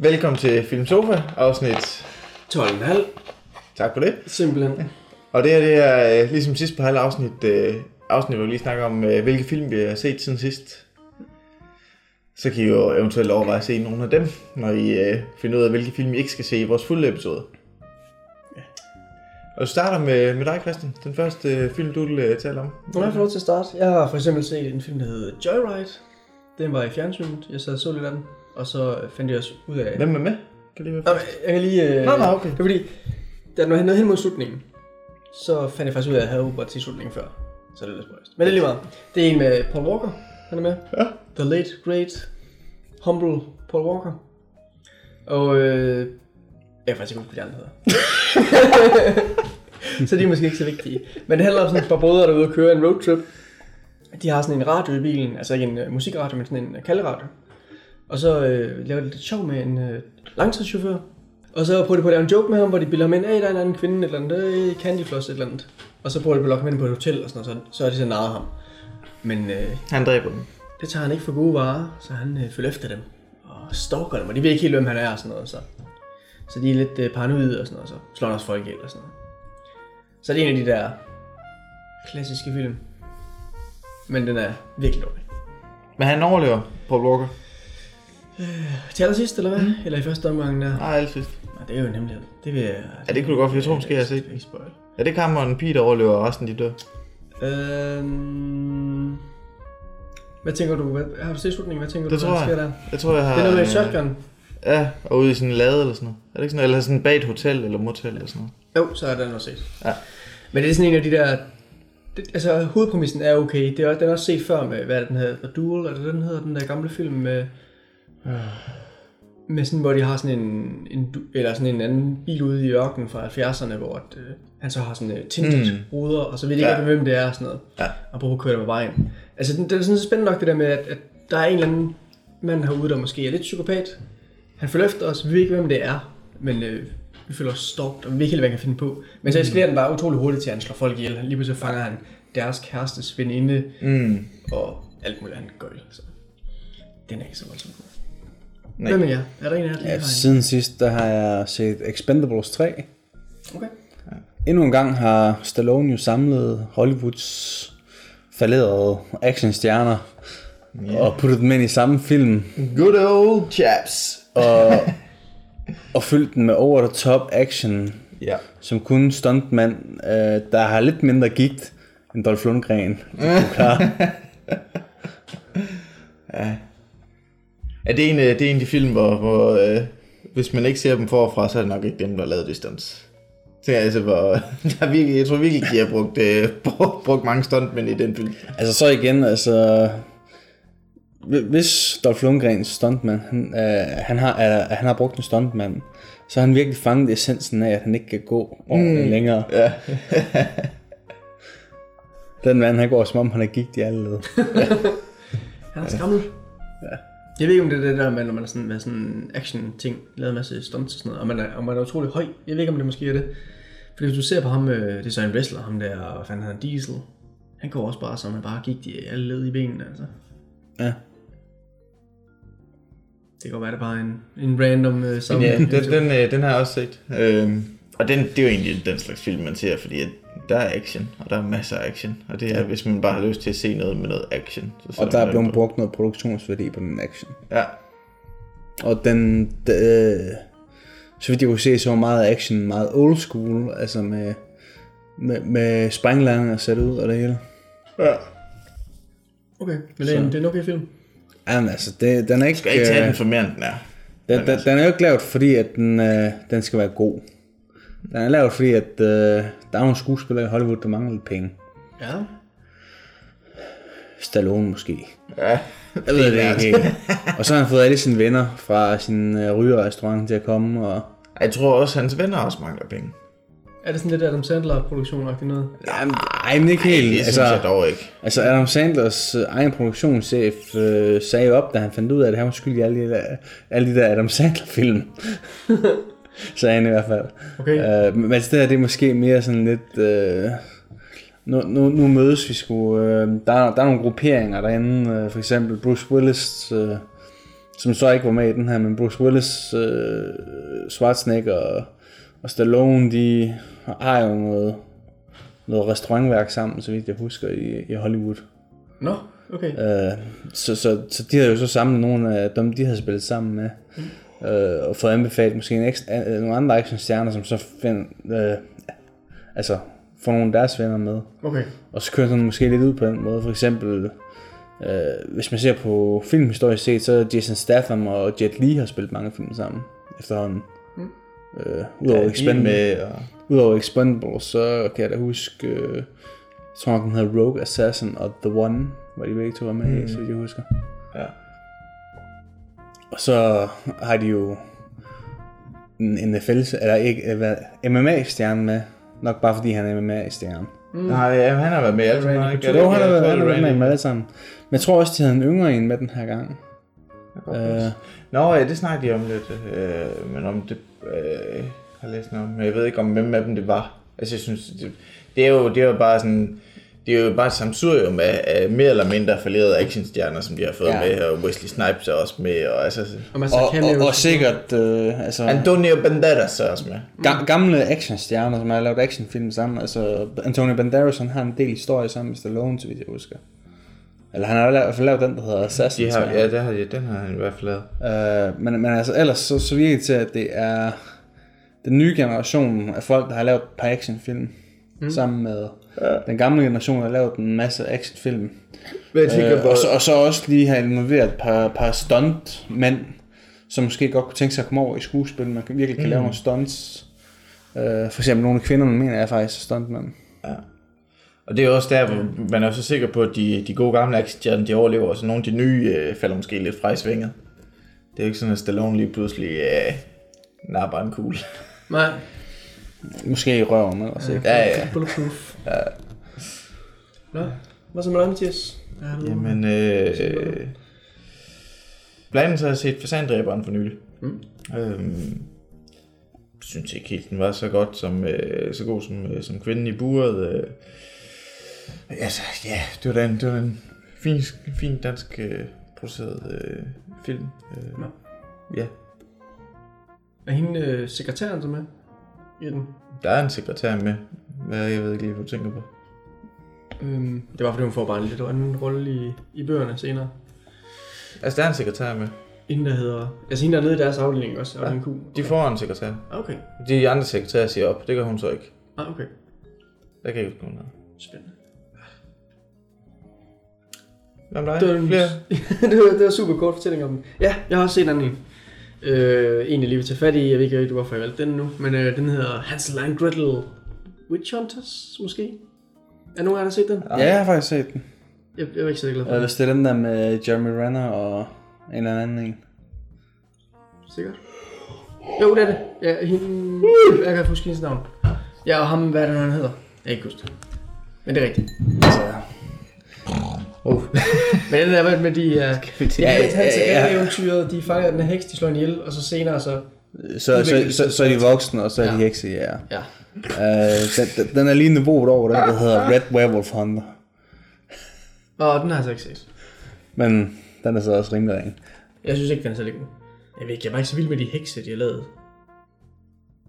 Velkommen til Film Sofa, afsnit 12,5. Tak for det. Simpelthen. Og det her, det er øh, ligesom sidst på halve afsnit, øh, afsnit, hvor vi lige snakker om, øh, hvilke film vi har set siden sidst. Så kan I jo eventuelt overveje at se nogle af dem, når I øh, finder ud af, hvilke film I ikke skal se i vores fulde episode. Og du starter med, med dig, Christian. Den første øh, film, du vil øh, tale om. Har jeg lov til at starte. Jeg har for eksempel set en film, der hedder Joyride. Den var i fjernsynet. Jeg sad og så lidt af den. Og så fandt jeg også ud af... Hvem er med? Kan? Nå, men jeg kan lige... Øh... Nå, nå, okay. Det er fordi, da når jeg nåede hen mod slutningen, så fandt jeg faktisk ud af, at jeg havde Uber til slutningen før. Så det er lidt spøjst. Men det er lige meget. Det er en med Paul Walker. Han er med. Ja. The late, great, humble Paul Walker. Og øh, jeg kan faktisk ikke huske, hvad de andre hedder. så de er måske ikke så vigtige. Men det handler om sådan et par brødre, der er ude og køre en roadtrip. De har sådan en radio i bilen, altså ikke en uh, musikradio, men sådan en uh, kalderadio. Og så øh, laver de lidt sjov med en øh, langtidschauffør. Og så prøver de på at lave en joke med ham, hvor de bilder ham ind, hey, der er en anden kvinde, et eller andet, øh, candy floss, et eller andet. Og så prøver de på at lokke ham ind på et hotel og sådan noget, så, så er de så narret ham. Men øh, Han dræber dem. det tager han ikke for gode varer, så han øh, følger efter dem og stalker dem, og de ved ikke helt, hvem han er og sådan noget. Så, så de er lidt øh, paranoide og sådan noget, så slår han også folk ihjel og sådan noget. Så det er en af de der klassiske film. Men den er virkelig dårlig. Men han overlever, Paul Walker. Til allersidst, eller hvad? Mm. Eller i første omgang der? Nej, alt sidst. Nej, det er jo en hemmelighed. Det vil jeg... Ja, det kunne du godt, for jeg tror måske, jeg har set spoil. Er det og en pige, der overlever, og resten de dør? Øhm... Hvad tænker du? Hvad, har du set slutningen? Hvad tænker Det du, tror der jeg. sker der? Jeg tror, jeg har... Det er noget med øh, shotgun. Ja, og ude i sådan en lade eller sådan noget. Er det ikke sådan? Eller sådan bag et hotel eller motel eller sådan noget. Jo, så er den også set. Ja. Men det er sådan en af de der... Det, altså, hovedpræmissen er okay. Det er, den er også set før med, hvad den hedder? The Duel, er det den hedder? Den der gamle film med... Med sådan, hvor de har sådan en, en eller sådan en anden bil ude i ørkenen fra 70'erne, hvor at, øh, han så har sådan uh, tintet Mm. mm. ruder, og så ved de ikke, Ja. ja. hvem det er og sådan noget. Ja. Og prøve at køre af vejen. Altså, den, den er sådan spændende nok det der med, at, at der er en eller anden mand herude, der måske er lidt psykopat. Han følger efter os, vi ved ikke, hvem det er, men øh, vi føler os stalkt, og vi ved ikke helt, hvad han kan finde på. Men så eskalerer den bare utrolig hurtigt til, at han slår folk ihjel. Lige pludselig fanger han deres kærestes veninde, Mm. og alt muligt andet gøjl. Så den er ikke så voldsom. Nej. Hvem er jeg? Er der en af jer, Ja, siden sidst, der har jeg set Expendables 3. en? Okay. Endnu en gang har Stallone jo samlet Hollywoods falderede actionstjerner yeah. og puttet dem ind i samme film Good old chaps. og, og fyldt den med over the top action, Ja. som kun stuntmand, øh, der har lidt mindre gigt end Dolph Lundgren. klare. Er det en, af- det er en af de film, hvor, hvor øh, hvis man ikke ser dem forfra, så er det nok ikke dem, der har lavet det stunts. Det er altså, hvor, der er virkelig, jeg tror virkelig, de har brugt, øh, brugt, brugt mange stuntmænd i den film. altså så igen, altså hvis Dolph Lundgrens stuntman, han, øh, han, har, øh, han har brugt en stuntmand, så har han virkelig fanget essensen af, at han ikke kan gå ordentligt mm. længere. Ja. Den mand, han går som om, han er gigt i alle led. Han er skræmmel. Ja. Jeg ved ikke, om det er det der med, når man er sådan, med sådan action-ting, lavet en masse stunts og sådan noget, og man er, og man er utrolig høj. Jeg ved ikke, om det måske er det. Fordi hvis du ser på ham, øh, det er så en wrestler, ham der, og fanden han Diesel, han går også bare som, han bare gik i alle led i benene, altså. Ja. Det kan godt være, det er bare en, en random Men sammen. ja, den, den, øh, den har jeg også set. Øhm, og den, det er jo egentlig den slags film, man ser, fordi at der er action, og der er masser af action. Og det er, hvis man bare har lyst til at se noget med noget action. Så Og der er blevet den brugt noget produktionsværdi på den action. Ja, Og den, øh, så vidt jeg kunne se, så var meget action, meget old school, altså med, med, med sprænglandinger sat ud og det hele. ja. Okay, men det er, en, det er en okay film. Jamen altså, det, den er ikke... Skal ikke tage øh, den for mere, end den er. Den, den, den er jo ikke lavet, fordi at den, øh, den skal være god. Den er lavet, fordi at øh, der er nogle skuespillere i Hollywood, der mangler lidt penge. Ja. Stallone måske. Ja, Jeg ved det ikke helt. Og så har han fået alle sine venner fra sin øh, rygerrestaurant til at komme. Og... Jeg tror også, at hans venner også mangler penge. Er det sådan lidt Adam Sandler-produktion noget? Jamen, ej, men ikke helt. Det synes altså, jeg dog ikke. altså Adam Sandlers øh, egen produktionschef øh, sagde op, da han fandt ud af, at han var skyldig i alle de der, alle de der Adam Sandler-film. sagde han i hvert fald. Okay. Øh, men det her det er måske mere sådan lidt... Øh, nu, nu, nu mødes vi sgu... Øh, der, er, der er nogle grupperinger derinde. Øh, for eksempel Bruce Willis... Øh, som så ikke var med i den her, men Bruce Willis, øh, Schwarzenegger og, og Stallone, de har jo noget, noget restaurantværk sammen, så vidt jeg husker, i, i Hollywood. Nå, okay. Øh, så, så, så de havde jo så samlet nogle af dem, de havde spillet sammen med, øh, og fået anbefalet måske en ekstra, øh, nogle andre actionstjerner, som så find, øh, altså får nogle af deres venner med. Okay. Og så kører den måske lidt ud på den måde. For eksempel, øh, hvis man ser på filmhistorisk set, så er Jason Statham og Jet Li har spillet mange film sammen efterhånden. Mm. Øh, udover, Ja, Expend- med, og... udover Expendables, så kan jeg da huske, øh, jeg tror nok den hedder Rogue Assassin og The One, hvor de begge to var med mm. så jeg husker. Ja. Og så har de jo en NFL, eller ikke, øh, hvad, MMA-stjerne med, nok bare fordi han er MMA-stjerne. Mm. Nej, ja, han har været med i alt sammen. Couture. Jo, han har været, Jeg han tror, har været med Randy. alle sammen. Men jeg tror også, de havde en yngre en med den her gang. Øh, Nå, ja, det snakker de om lidt, øh, men om det øh, har jeg læst noget om. Men jeg ved ikke, om hvem af dem det var. Altså, jeg synes, det, det, er, jo, det er jo bare sådan... Det er jo bare et samsurium af, af mere eller mindre falderede actionstjerner, som de har fået Ja. ja. med, og Wesley Snipes er også med, og altså... Og, man så og, cameos og, og og sikkert, øh, altså, Antonio Banderas er også med. ga- gamle actionstjerner, som har lavet actionfilm sammen. Altså, Antonio Banderas, han har en del historie sammen med Stallone, så vidt jeg husker. Eller han har i hvert fald lavet den, der hedder Assassin. De har, ja, det har de, den har han i hvert fald lavet. Øh, men, men altså ellers så, så virker det til, at det er den nye generation af folk, der har lavet et par actionfilm. Mm. Sammen med ja. den gamle generation, der har lavet en masse actionfilm. Hvad jeg tænker Øh, og, så, og så også lige har involveret et par, par stuntmænd, som måske godt kunne tænke sig at komme over i skuespil, man virkelig kan mm. lave nogle stunts. Øh, for eksempel nogle af kvinderne, mener jeg faktisk er stuntmænd. Og det er også der, hvor man er så sikker på, at de, de gode gamle actionstjerner, de overlever, og så nogle af de nye øh, falder måske lidt fra i svinget. Det er jo ikke sådan, at Stallone lige pludselig øh, napper en kugle. Nej. Måske i røven, eller så ikke. Ja, ja. Bulletproof. Ja. Nå, hvad så med dig, Mathias? Ja. Jamen, øh, blandt andet så har jeg set Fasandræberen for nylig. Mm. Øhm, synes ikke helt, den var så godt som, øh, så god som, øh, som kvinden i buret. Øh. Altså, ja, det var da en, det var en fin, fin dansk øh, produceret øh, film. Øh, Nå. ja, Er hende øh, sekretæren så med i den? der er en sekretær med. Hvad, jeg ved ikke lige, hvad du tænker på. Øhm, det var fordi hun får bare en lidt anden rolle i, i bøgerne senere. Altså, der er en sekretær med. Hende der hedder... Altså hende der er nede i deres afdeling også, afdeling Q. De får en sekretær. Okay. De andre sekretærer siger op. Det gør hun så ikke. Ah, okay. Der kan jeg ikke huske noget. Spændende. Hvad med dig? Det var, en, Flere? det, var, det var super kort fortælling om den. Ja, jeg har også set den en. Øh, en, jeg lige vil tage fat i. Jeg ved ikke rigtig, hvorfor jeg valgte den nu. Men øh, den hedder Hansel and Gretel Witch Hunters, måske? Er nogen af jer, der har set den? Ja, jeg har faktisk set den. Jeg, jeg er ikke så glad for den. Hvis det er den der med Jeremy Renner og en eller anden en. Sikkert. Jo, det er det. Ja, hende... Jeg kan huske hendes navn. Ja, og ham, hvad er det, han hedder? Jeg kan ikke huske det. Men det er rigtigt. Altså, Oh. Men den der med, med de... Uh, ja, Ja, ja, ja, eventyret, de fanger den her heks, de slår en ihjel, og så senere så... så, så, så, så er de voksne, og så er de Ja. hekse, ja. Ja. Uh, den, den, er lige niveauet over den, der hedder Red Werewolf Hunter. Og den har jeg så ikke set. Men den er så også rimelig ring. Jeg synes ikke, den er så god. Jeg ved ikke, jeg er bare ikke så vild med de hekse, de har lavet.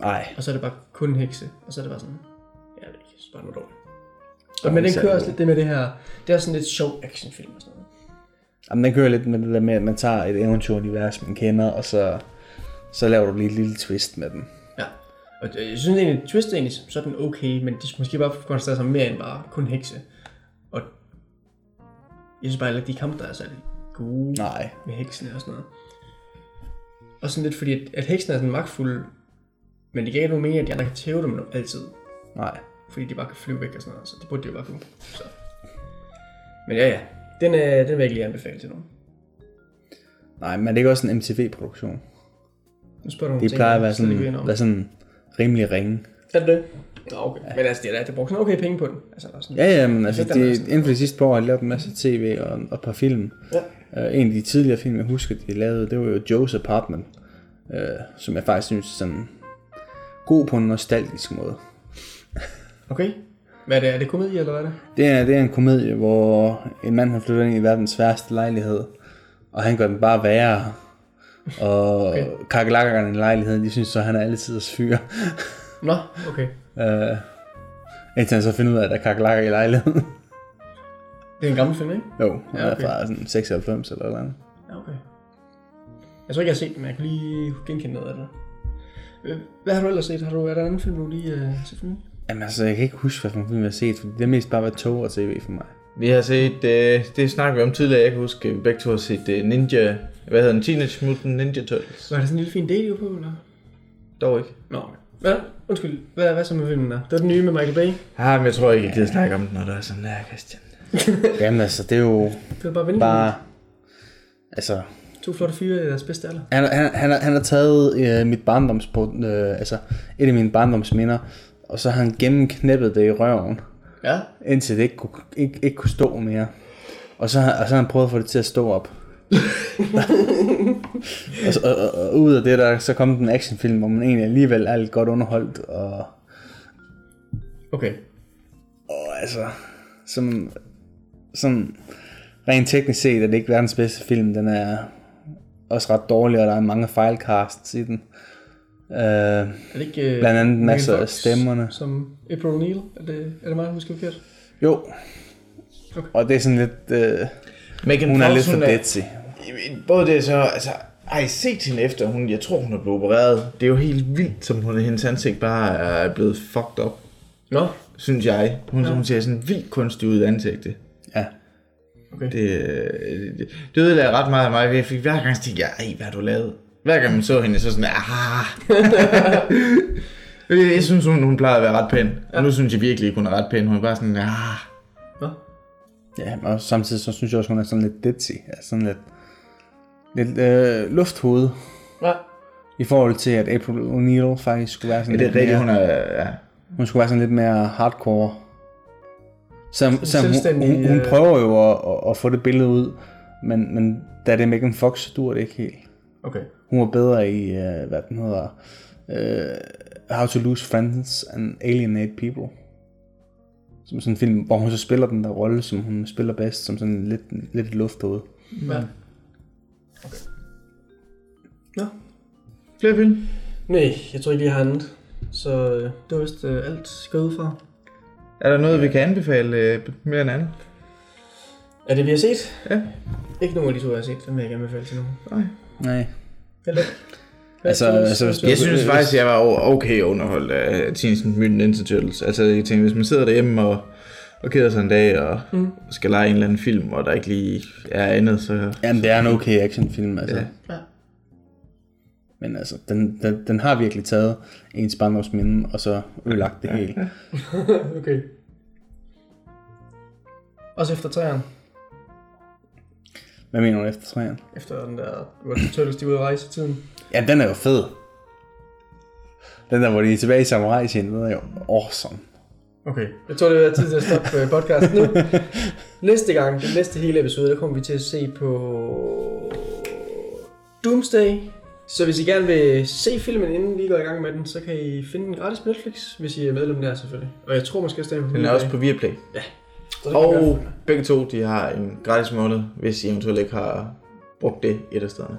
Nej, Og så er det bare kun hekse. Og så er det bare sådan... Jeg ved ikke, jeg synes bare, det var dårligt. Og, men den kører også lidt det med det her... Det er sådan lidt sjov actionfilm og sådan noget. Jamen, den kører lidt med det der med, at man tager et eventyrunivers, man kender, og så, så laver du lige et lille twist med den. Ja. Og det- jeg synes egentlig, twist er egentlig sådan okay, men de skulle måske bare koncentrere sig mere end bare kun hekse. Og jeg synes bare heller ikke, de kampe, der er særlig gode Nej. med heksene og sådan noget. Og sådan lidt fordi, at, at heksene er sådan magtfulde, men det giver ikke nogen mening, at de andre kan tæve dem altid. Nej. Fordi de bare kan flyve væk og sådan noget, så det burde de jo bare kunne. Så. Men ja, ja. Den, er, den vil jeg ikke lige anbefale til nogen. Nej, men det er ikke også en MTV-produktion. Nu spørger du nogle De plejer at være sådan, om. være sådan rimelig ringe. Er det det? Nå, okay. Ja. Men altså, det er da, det bruger sådan okay penge på den. Altså, der er sådan, Ja, ja, men altså, er de, inden for de sidste par år har de lavet en masse tv og, og et par film. Ja. Uh, en af de tidligere film, jeg husker, de lavede, det var jo Joe's Apartment. Uh, som jeg faktisk synes er sådan god på en nostalgisk måde. Okay. Hvad er det? Er det komedie, eller hvad er det? Det er, det er en komedie, hvor en mand har flyttet ind i verdens værste lejlighed, og han gør den bare værre Og okay. kakelakkerne i lejligheden, de synes så, han er altid at fyre. Nå, okay. Uh, indtil han så finder ud af, at der er kakelakker i lejligheden. Det er en gammel film, ikke? jo, han Ja, okay. er fra sådan 96 eller noget. Ja, okay. Jeg tror ikke, jeg har set den, men jeg kan lige genkende noget af det. Øh, Hvad har du ellers set? Har du, er der en anden film, du lige uh, set for mig? Jamen altså, jeg kan ikke huske, hvad for en film jeg har set, for det er mest bare været tog og tv for mig. Vi har set, øh, det snakkede vi om tidligere, jeg kan huske, vi begge to har set øh, Ninja, hvad hedder den, Teenage Mutant Ninja Turtles. Var det sådan en lille fin date på, eller? Dog ikke. Nå. Hvad? Undskyld, hvad, hvad så med filmen der? Det var den nye med Michael Bay. Ah, men jeg tror ikke, jeg gider snakke om den, når der er sådan der, Christian. Jamen altså, det er jo Det var bare bare... Altså, To flotte fyre i deres bedste alder. han, han, han, har- han har taget øh, mit barndoms, øh, altså et af mine barndomsminder, og så har han gennemknæppet det i røven, Ja. indtil det ikke kunne, ikke, ikke kunne stå mere. Og så, og så har han prøvet at få det til at stå op. og, så, og, og, og, ud af det der, så kom den actionfilm, hvor man egentlig alligevel er lidt godt underholdt, og, Okay. og altså, som, sådan, rent teknisk set er det ikke verdens bedste film, den er også ret dårlig, og der er mange fejlcasts i den. Uh, Er det ikke... Uh, Blandt andet masser af stemmerne. Som April O'Neil? Er det, er det mig, der husker forkert? jo, Okay. og det er sådan lidt, uh, Megan hun er Fox, lidt for detsy. Både det så, altså, har I set hende efter, hun, jeg tror hun er blevet opereret. Det er jo helt vildt, som hun, hendes ansigt bare er blevet fucked up, Nå. synes jeg. Hun, ja. hun ser sådan vildt kunstig ud i ansigtet. Ja. Det, øh, det, det ødelagde ret meget af mig. Jeg fik hver gang tænkte jeg, ej, hvad har du lavet? Hver gang man så hende, så sådan, ah. jeg, synes, hun, hun plejede at være ret pæn. Og nu synes jeg virkelig ikke, hun er ret pæn. Hun er bare sådan, ah. Nå. Ja, og samtidig så synes jeg også, hun er sådan lidt ditzy. Altså sådan lidt, lidt øh, lufthoved. Ja. I forhold til, at April O'Neil faktisk skulle være sådan Ja, det er lidt rigtigt, mere, hun er, ja. hun skulle være sådan lidt mere hardcore. Så, så hun, hun, hun øh, prøver jo at, at, at, få det billede ud, men, men da det er Megan Fox, så dur det ikke helt. Okay. Hun var bedre i, uh, hvad den hedder, uh, How to Lose Friends and Alienate People. Som sådan en film, hvor hun så spiller den der rolle, som hun spiller bedst, som sådan lidt, lidt et lufthoved. Ja. Okay. Nå. Flere film? Nej, jeg tror ikke, jeg har andet. Så øh, det var vist øh, alt gået ud fra. Er der noget, vi kan anbefale øh, mere end andet? Er det, vi har set? Ja. Ikke nogen af de to, jeg har set. Dem vil jeg ikke anbefale til nogen. Nej. Nej. Eller? Altså, altså, hvis Jeg synes faktisk, jeg var okay underholdt af Teenage Mutant Ninja Turtles. Altså, jeg tænker, hvis man sidder derhjemme og, og keder sig en dag og mm. skal lege en eller anden film, og der ikke lige er andet, så... Jamen, det er en okay actionfilm, altså. Ja. Ja. Men altså, den, den, den har virkelig taget ens barndomsminde, og så ødelagt det hele. okay. Også efter træerne. Hvad mener du efter træerne? Efter den der, hvor de Turtles de er ude at rejse i tiden. Ja, den er jo fed. Den der, hvor de er tilbage i samurai scenen, den er jo awesome. Okay. Jeg tror, det er tid til at stoppe øh, podcasten nu. næste gang, den næste hele episode, der kommer vi til at se på Doomsday. Så hvis I gerne vil se filmen, inden vi går i gang med den, så kan I finde den gratis på Netflix, hvis I er medlem der selvfølgelig. Og jeg tror måske er på Den er også på Viaplay. Så det Og begge to, de har en gratis måned, hvis I eventuelt ikke har brugt det et af stederne.